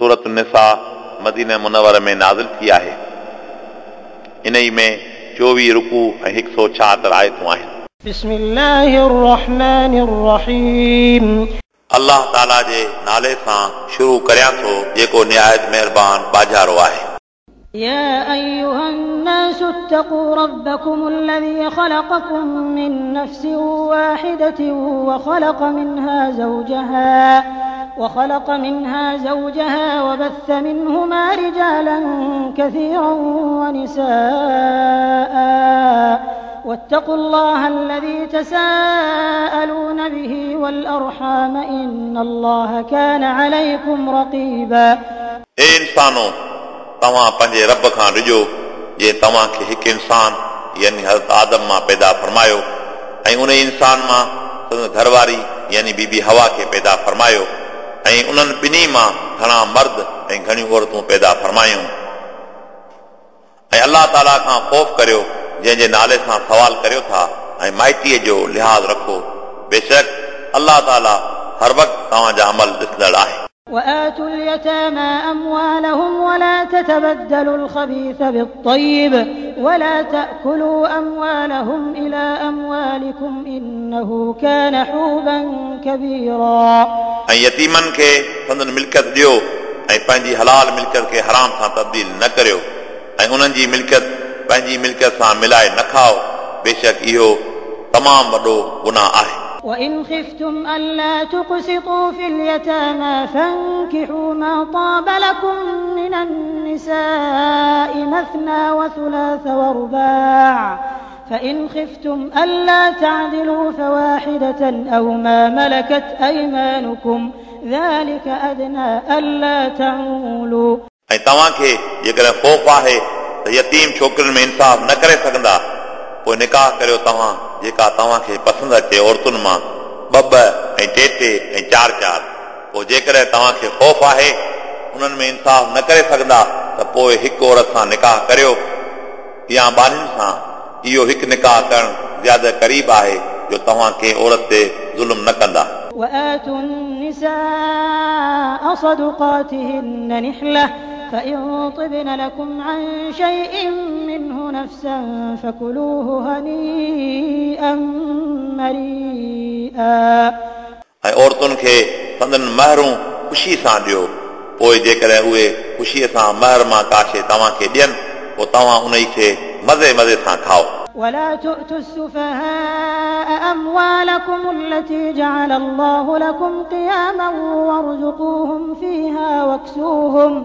सूरत निसा मदीन मुनवर में नाज़िल थी आहे इन ई में चोवीह रुकू ऐं हिकु सौ छाहतरि आयतूं आहिनि بسم الله الرحمن الرحيم अलाह ताला जे नाले सां शुरू करियां थो जेको निहायत महिरबान बाजारो आहे يا أيها الناس اتقوا ربكم الذي خلقكم من نفس واحدة وخلق منها زوجها وخلق منها زوجها وبث منهما رجالا كثيرا ونساء واتقوا الله الذي تساءلون به والأرحام إن الله كان عليكم رقيبا ए इंसानो तव्हां पंहिंजे रब खां ॾिजो जे तव्हांखे हिकु इंसान यानी हज़रत आदम मां पैदा फरमायो ऐं उन इंसान मां संदसि घरवारी यानी बीबी हवा खे पैदा फरमायो ۽ انهن ٻنهي مان گهڻا مرد ۽ گهڻيون عورتون پيدا فرمايون. ۽ الله تعاليٰ کان خوف ڪريو جنهن جي نالي سان سوال ڪريو ٿا ۽ مائٽيءَ جو لحاظ رکو. بيشڪ الله تعاليٰ هر وقت توهان جا عمل ڏسندڙ آهي وآتوا اليتامى أموالهم ولا تتبدلوا الخبيث بالطيب ولا تأكلوا أموالهم إلى أموالكم إنه كان حوبا كبيرا ऐं यतीमनि खे संदन मिल्कियत ॾियो ऐं पंहिंजी हलाल मिल्कियत खे हराम सां तब्दील न करियो ऐं उन्हनि जी मिल्कियत पंहिंजी मिल्कियत सां मिलाए न खाओ बेशक इहो तमामु वॾो गुनाह आहे وإن خفتم ألا تقسطوا في اليتامى فانكحوا ما طاب لكم من النساء مثنى وثلاث ورباع فإن خفتم ألا تعدلوا فواحدة أو ما ملكت أيمانكم ذلك أدنى ألا تعولوا ऐं तव्हांखे जेकॾहिं ख़ौफ़ आहे त यतीम छोकिरियुनि में इंसाफ़ न करे सघंदा पोइ निकाह करियो तव्हां जेका तव्हांखे पसंदि अचे औरतुनि मां ॿ ॿ ऐं टे टे ऐं चारि चारि पोइ जेकॾहिं तव्हांखे ख़ौफ़ आहे उन्हनि में इंसाफ़ न करे सघंदा त पोइ हिकु औरत सां निकाह करियो या ॿारनि सां इहो हिकु निकाह करणु ज़्यादा क़रीब आहे जो तव्हां कंहिं औरत ते ज़ुल्म न कंदा وآتوا النساء صدقاتهن نحلة فإن طبن لكم عن شيء منه نفسا فكلوه هنيئا مريئا ऐं औरतुनि खे संदन महिरूं ख़ुशी सां ॾियो पोइ जेकॾहिं उहे ख़ुशीअ सां महर मां का शइ तव्हांखे ॾियनि पोइ तव्हां उन खे मज़े मज़े सां खाओ ولا تؤتوا السفهاء أموالكم التي جعل الله لكم قياما وارزقوهم فيها واكسوهم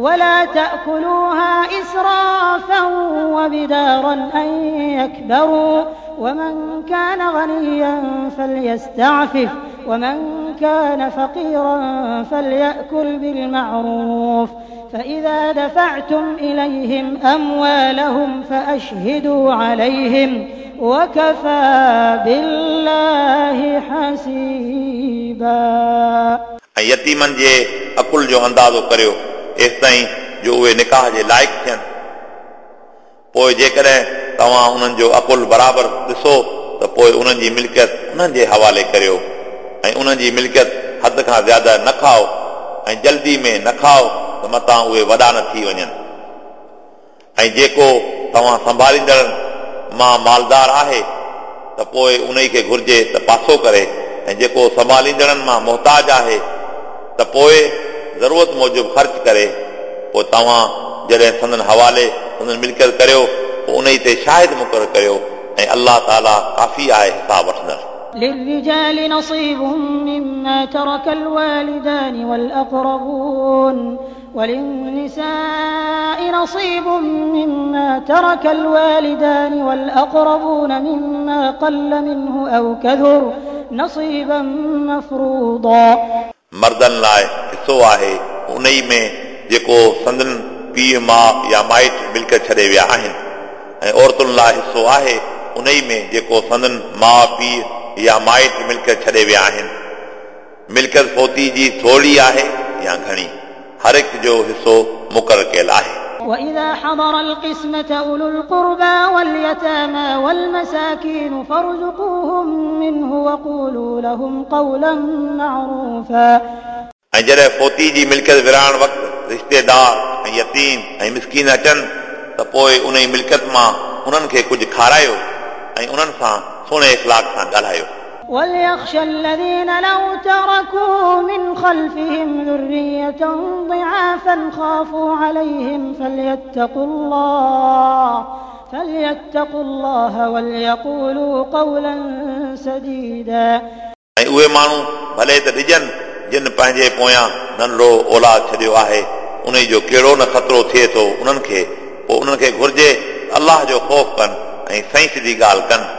ولا تأكلوها إسرافا وبدارا أن يكبروا. ومن كان غنيا فليستعفف ومن كان فقيرا فليأكل بالمعروف. فإذا دفعتم إليهم أموالهم فأشهدوا عليهم وكفى بالله حسيبا. يتيمن جي عقل جو اندازو ڪريو ايس تائين جو اهي نڪاح جي لائق ٿين. پوءِ جيڪڏهن توهان انهن جو عقل برابر ڏسو ته پوءِ انهن جي ملڪيت انهن جي حوالي ڪريو. ۽ انهن جي ملڪيت حد کان زياده نه کائو ۽ جلدي ۾ نه کائو ته متان اهي وڏا نه ٿي وڃن. ۽ جيڪو توهان سنڀاليندڙ مان مالدار آهي ته پوءِ ان کي گهرجي ته پاسو ڪري. ۽ جيڪو سنڀاليندڙن مان محتاج آهي ته پوءِ ज़रूरत मूजिबि ख़र्च करे पोइ तव्हां जॾहिं संदन हवाले संदन मिल्कियत करियो पोइ उन ते शाहिद मुक़ररु करियो ऐं अलाह ताला काफ़ी आहे हिसाब वठंदड़ للرجال نصيب مما ترك الوالدان والأقربون وللنساء نصيب مما ترك الوالدان والأقربون مما قل منه أو كثر نصيبا مفروضا मर्दनि लाइ हिसो आहे उन ई में जेको संदन पीउ माउ या माइट मिल्कियत छॾे विया आहिनि ऐं औरतुनि लाइ हिसो आहे उन ई में जेको संदन माउ पीउ या माइट मिल्कियत छॾे विया आहिनि मिल्कियत पोती जी थोरी आहे या घणी हर हिक जो हिसो मुक़ररु कयल आहे وإذا حضر القسمة أولو القربى واليتامى والمساكين فارزقوهم منه وقولوا لهم قولا معروفا ऐं जॾहिं फोती जी मिल्कियत विराइण वक़्तु रिश्तेदार ऐं यतीम ऐं मिसकीन अचनि त पोइ उन जी मिल्कियत मां उन्हनि खे कुझु खारायो ऐं उन्हनि सां सुहिणे इख़लाक सां ॻाल्हायो وليخشى الذين لو تركوا من خلفهم ذرية ضعافا خافوا عليهم فليتقوا الله فليتقوا الله وليقولوا قولا سديدا ऐं उहे माण्हू भले त ॾिजनि जिन पंहिंजे पोयां नंढड़ो औलाद छॾियो आहे उन जो कहिड़ो न ख़तरो थिए थो उन्हनि खे पोइ उन्हनि खे घुर्जे अलाह जो ख़ौफ़ कनि ऐं सही सिधी ॻाल्हि कनि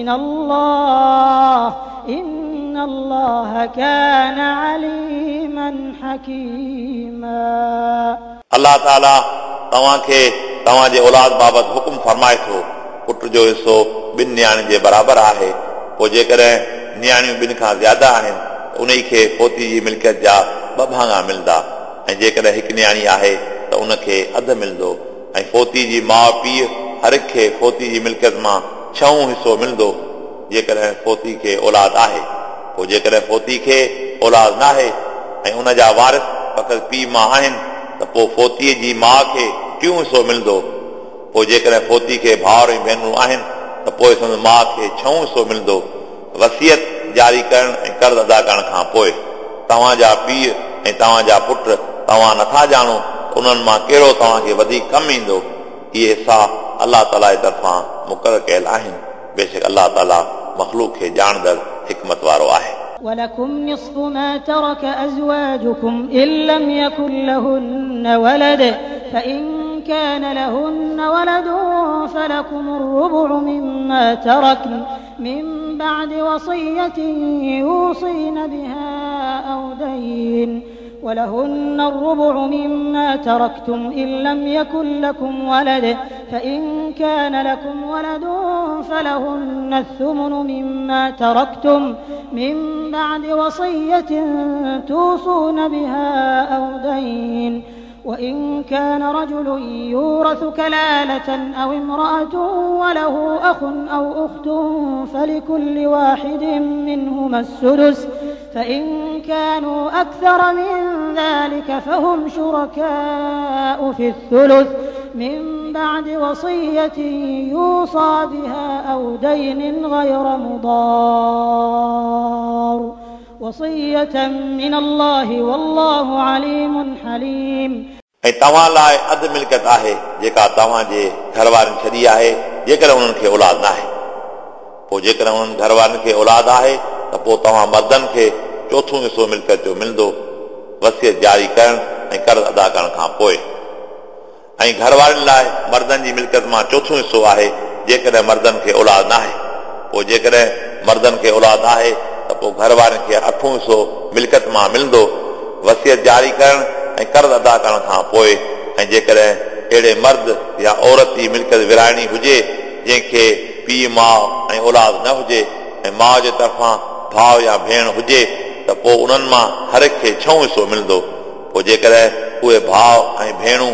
من الله إن الله كان عليما حكيما अलाह ताला तव्हांखे तव्हांजे औलाद बाबति हुकुम फरमाए थो पुट जो हिसो ॿिनि नियाणियुनि जे बराबरि आहे पोइ जेकॾहिं नियाणियूं ॿिनि खां ज़्यादा आहिनि उन खे पोती जी मिल्कियत जा ॿ भाङा मिलंदा ऐं जेकॾहिं हिकु नियाणी आहे त उनखे अधु मिलंदो ऐं पोती जी माउ पीउ हर हिक खे पोती जी मिल्कियत मां ڇهون حصو ملندو جيڪڏهن فوتي کي اولاد آهي. پوءِ جيڪڏهن فوتي کي اولاد نه آهي ۽ ان جا وارث فقط پيءُ ماءُ آهن ته پوءِ فوتيءَ جي ماءُ کي ٽيون حصو ملندو. پوءِ جيڪڏهن فوتي کي ڀائر ۽ ڀينرون آهن ته پوءِ سندس ماءُ کي ڇهون حصو ملندو. وصيت جاري ڪرڻ ۽ قرض ادا ڪرڻ کان پوءِ توهان جا پيءُ ۽ توهان جا پٽ توهان نٿا ڄاڻو انهن مان ڪهڙو توهان کي وڌيڪ ڪم ايندو. اهي حصا الله تعاليٰ جي طرفان मुक़ररु कयल आहिनि बेशक अलाह ताला मख़लूक खे ॼाणंदड़ हिकमत वारो आहे ولكم نصف ما ترك أزواجكم إن لم يكن لهن ولد فإن كان لهن ولد فلكم الربع مما تركن من بعد وصية يوصين بها أو دين ولهن الربع مما تركتم إن لم يكن لكم ولد فإن كان لكم ولد فلهن الثمن مما تركتم من بعد وصية توصون بها أو دين. وإن كان رجل يورث كلالة أو امرأة وله أخ أو أخت فلكل واحد منهما السدس. فإن كانوا أكثر من ذلك فهم شركاء في الثلث. من بعد وصية يوصى بها أو دين غير مضار وصية من الله والله عليم حليم ऐं तव्हां लाइ अधु मिल्कियत आहे जेका तव्हांजे घर वारनि छॾी आहे जेकॾहिं उन्हनि खे औलाद न आहे पोइ जेकॾहिं उन्हनि घर वारनि खे औलाद आहे त पोइ तव्हां मर्दनि खे चोथों हिसो मिल्कियत जो मिलंदो वसियत जारी करणु ऐं कर्ज़ अदा करण खां पोइ ۽ گهر وارن لاءِ مردن جي ملڪيت مان چوٿون حصو آهي جيڪڏهن مردن کي اولاد نه آهي پوءِ جيڪڏهن مردن کي اولاد آهي ته پوءِ گهر وارن کي اٺو حصو ملڪت مان ملندو. وصيت جاري ڪرڻ ۽ قرض ادا ڪرڻ کان پوءِ ۽ جيڪڏهن اهڙي مرد يا عورت جي ملڪت ورائڻي هجي جنهن کي پيءُ ماءُ ۽ اولاد نه هجي ۽ ماءُ جي طرفان ڀاءُ يا ڀيڻ هجي ته پوءِ انهن مان هر کي ڇهون حصو ملندو. پوءِ جيڪڏهن اهي ڀاءُ ۽ ڀيڻون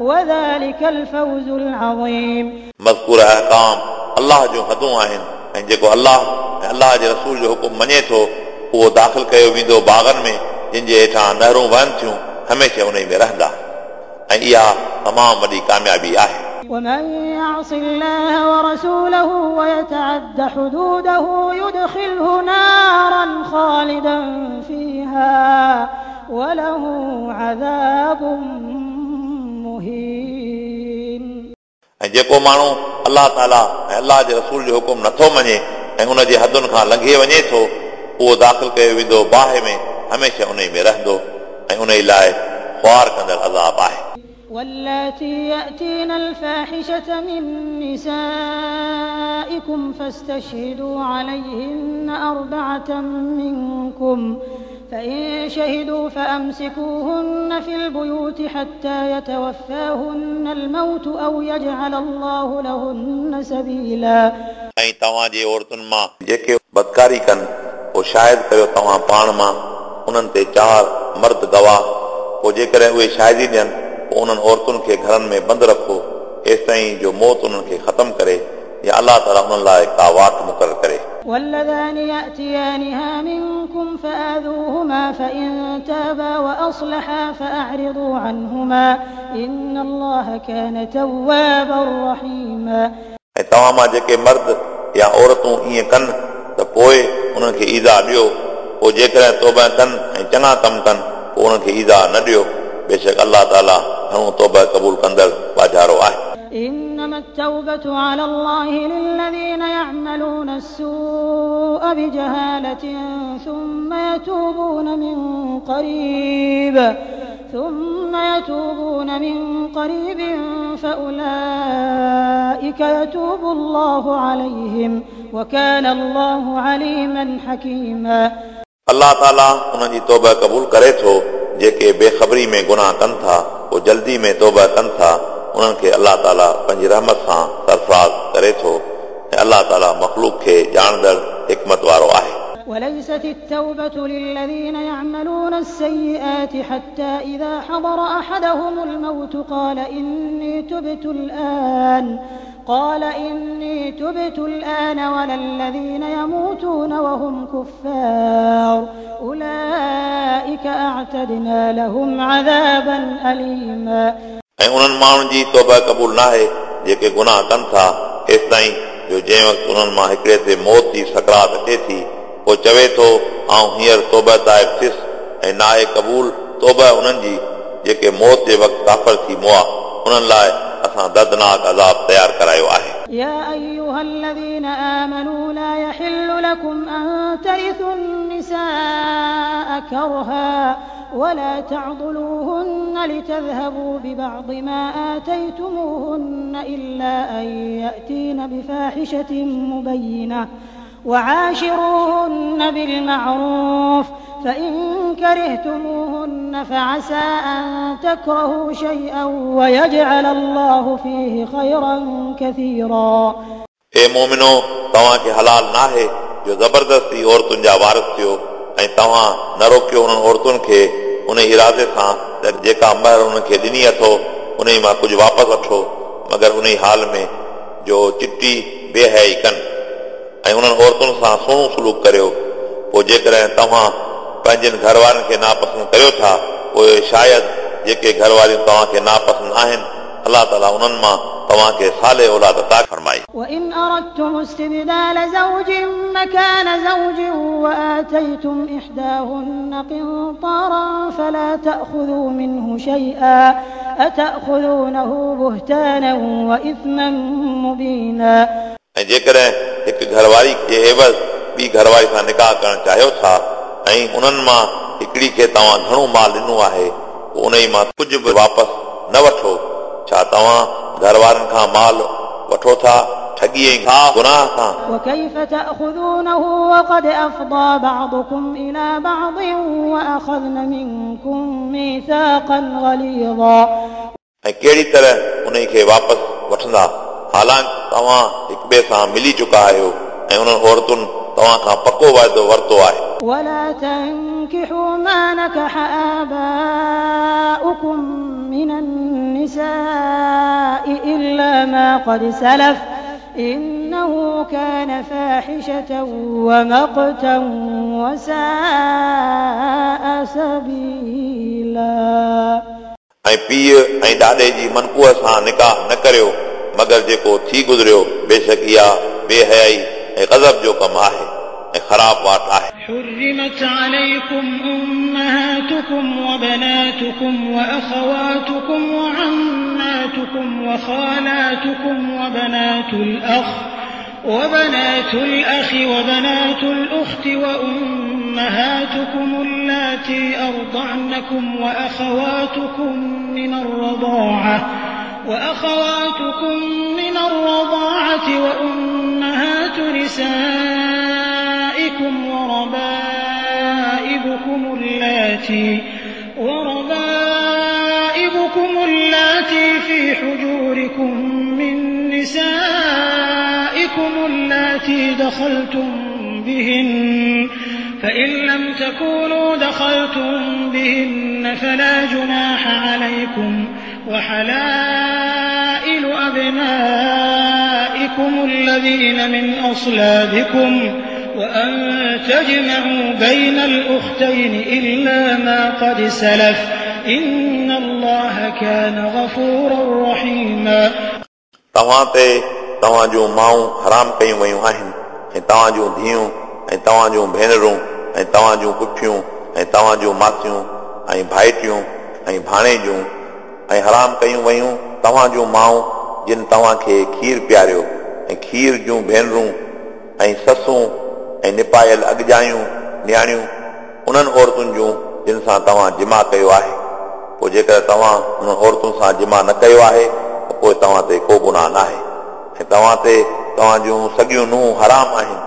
وذلك الفوز العظيم मज़कूर अहकाम अलाह जूं हदूं आहिनि ऐं जेको अलाह ऐं अलाह जे रसूल जो हुकुम मञे थो उहो दाख़िल कयो वेंदो बाग़नि में जिन जे हेठां नहरूं वहनि थियूं हमेशह उन में रहंदा ऐं इहा तमामु वॾी कामयाबी आहे ومن يعص الله ورسوله ويتعد حدوده يدخله نارا خالدا فيها وله عذاب ऐं जेको माण्हू अलाह ताला ऐं अलाह जे रसूल जो हुकुम नथो मञे ऐं उन जे हदुनि खां लंघे वञे थो उहो दाख़िल कयो वेंदो बाहि में हमेशह उन में रहंदो ऐं उन लाइ ख़्वार कंदड़ अज़ाब आहे واللاتي يأتين الفاحشة من نسائكم فاستشهدوا عليهن أربعة منكم فإن شهدوا فأمسكوهن في البيوت حتى يتوفاهن الموت أو يجعل الله لهن سبيلا ऐं तव्हांजे औरतुनि मां जेके बदकारी कनि पोइ शायदि कयो तव्हां पाण मां उन्हनि ते चार मर्द गवाह पोइ जेकॾहिं उहे शायदी ॾियनि पोइ उन्हनि औरतुनि खे घरनि में बंदि रखो एसि ताईं जो मौत उन्हनि खे ख़तमु करे या अलाह ताला उन्हनि लाइ का वात मुक़ररु करे واللذان يأتيانها منكم فآذوهما فإن تابا وأصلحا فأعرضوا عنهما إن الله كان توابا رحيما ऐं तव्हां मां जेके मर्द या औरतूं ईअं कनि त पोइ उन्हनि खे ईज़ा ॾियो पोइ जेकॾहिं तौबा कनि ऐं चङा कमु कनि पोइ उन्हनि खे ईज़ा न ॾियो बेशक अलाह ताला घणो तौबा क़बूल कंदड़ वाधारो आहे إنما التوبة على الله للذين يعملون السوء بجهالة ثم يتوبون من قريب ثم يتوبون من قريب فأولئك يتوب الله عليهم وكان الله عليما حكيما. الله تعالى ان توبه قبول كريتو जेके बेख़बरी में गुनाह कनि था पोइ जल्दी में तौबा कनि था उन्हनि खे अलाह ताला पंहिंजी रहमत सां सरफराज़ करे थो ऐं अलाह ताला मख़लूक खे ॼाणंदड़ हिकमत वारो आहे وليست التوبة للذين يعملون السيئات حتى إذا حضر أحدهم الموت قال إني تبت الآن قال إني تبت الآن ولا الذين يموتون وهم كفار أولئك أعتدنا لهم عذابا أليما ऐं उन्हनि माण्हुनि जी तौबा क़बूल नाहे जेके गुनाह कनि था एसि ताईं जो जंहिं वक़्तु उन्हनि मां हिकिड़े ते मौत जी सकरात अचे थी पोइ चवे थो आऊं हींअर तौबा ताइब थियुसि ऐं नाहे क़बूल तौबा उन्हनि जी जेके मौत जे वक़्तु काफ़र थी मुआ उन्हनि लाइ असां दर्दनाक अज़ाब तयारु करायो आहे يا أيها الذين آمنوا لا يحل لكم أن ترثوا النساء كرها ولا تعضلوهن لتذهبوا ببعض ما آتيتموهن إلا أن يأتين بفاحشة مبينة وعاشروهن بالمعروف فإن كرهتموهن فعسى أن تكرهوا شيئا ويجعل الله فيه خيرا كثيرا ए मोमिनो तव्हांखे हलाल नाहे जो ज़बरदस्ती औरतुनि जा वारिस थियो ऐं तव्हां न रोकियो उन्हनि औरतुनि खे उन इरादे सां त जेका महर उनखे ॾिनी अथो उन मां कुझु वापसि वठो मगर उन हाल में जो चिटी बेहयाई कनि ऐं उन्हनि औरतुनि सां सुहिणो सलूक करियो पोइ जेकॾहिं तव्हां पंहिंजनि घर वारनि खे नापसंद करियो था पोइ शायदि जेके घर वारियूं तव्हांखे नापसंद आहिनि अलाह ताला उन्हनि मां तव्हांखे साले औलाद अता फरमाई وإن أردتم استبدال زوج مكان زوج وآتيتم إحداهن قنطارا فلا تأخذوا منه شيئا أتأخذونه بهتانا وإثما مبينا ऐं जेकॾहिं हिकु घरवारी खे एवज़ ॿी घरवारी सां निकाह करणु चाहियो था ऐं उन्हनि मां हिकिड़ी खे तव्हां घणो माल ॾिनो आहे पोइ उन ई मां कुझु बि वापसि न वठो छा तव्हां घर वारनि खां माल वठो था ठॻीअ खां गुनाह सां وكيف تأخذونه وقد أفضى بعضكم إلى بعض وأخذن منكم ميثاقا غليظا ऐं कहिड़ी तरह उन खे वापसि वठंदा हालांकि तव्हां हिक ॿिए सां मिली चुका आहियो ऐं उन्हनि औरतुनि तव्हां खां पको वाइदो वरितो आहे ولا تنكحوا ما نكح آباؤكم من النساء إلا ما قد سلف إنه كان فاحشة ومقتا وساء سبيلا ऐं पीउ ऐं ॾाॾे जी मनकूअ सां निकाह न करियो मगर जेको थी गुज़रियो बेशक इहा बेहयाई ऐं गज़ब जो कमु आहे ऐं ख़राब वाट आहे حرمت عليكم أمهاتكم وبناتكم وأخواتكم وعماتكم وخالاتكم وبنات الأخ وبنات الأخ وبنات الأخت وأمهاتكم اللاتي أرضعنكم وأخواتكم من الرضاعة وأخواتكم من الرضاعة وأمهات نسائكم وربائبكم اللاتي وربائبكم اللاتي في حجوركم من نسائكم اللاتي دخلتم بهن فإن لم تكونوا دخلتم بهن فلا جناح عليكم. وحلائل أبنائكم الذين من أصلابكم وأن تجمعوا بين الأختين إلا ما قد سلف إن الله كان غفورا رحيما तव्हां ते तव्हां जूं माऊं हराम कयूं वयूं आहिनि ऐं तव्हां जूं धीअरूं ऐं तव्हां जूं भेनरूं ऐं तव्हां जूं पुठियूं ऐं तव्हां जूं मासियूं ऐं भाइटियूं ऐं भाणेजूं ۽ حرام ڪيون ويون توهان جون مائون جن توهان کي کير پيئاريو ۽ کير جون ڀينرون ۽ سسون ۽ نپايل اڳجايون نياڻيون انهن عورتن جون جن سان توهان جمع ڪيو آهي. پوءِ جيڪر توهان ان عورتن سان جمع نه ڪيو آهي ته پوءِ توهان تي ڪو گناهه نه آهي. ۽ توهان تي توهان جون سڳيون ننهن حرام آهن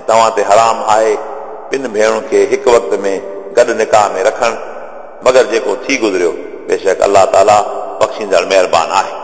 ۽ توهان تي حرام آهي ٻن ڀيڻن کي هڪ وقت ۾ گڏ نڪاح ۾ رکڻ مگر جيڪو ٿي گذريو بيشڪ الله تعاليٰ بخشيندڙ مهربان آهي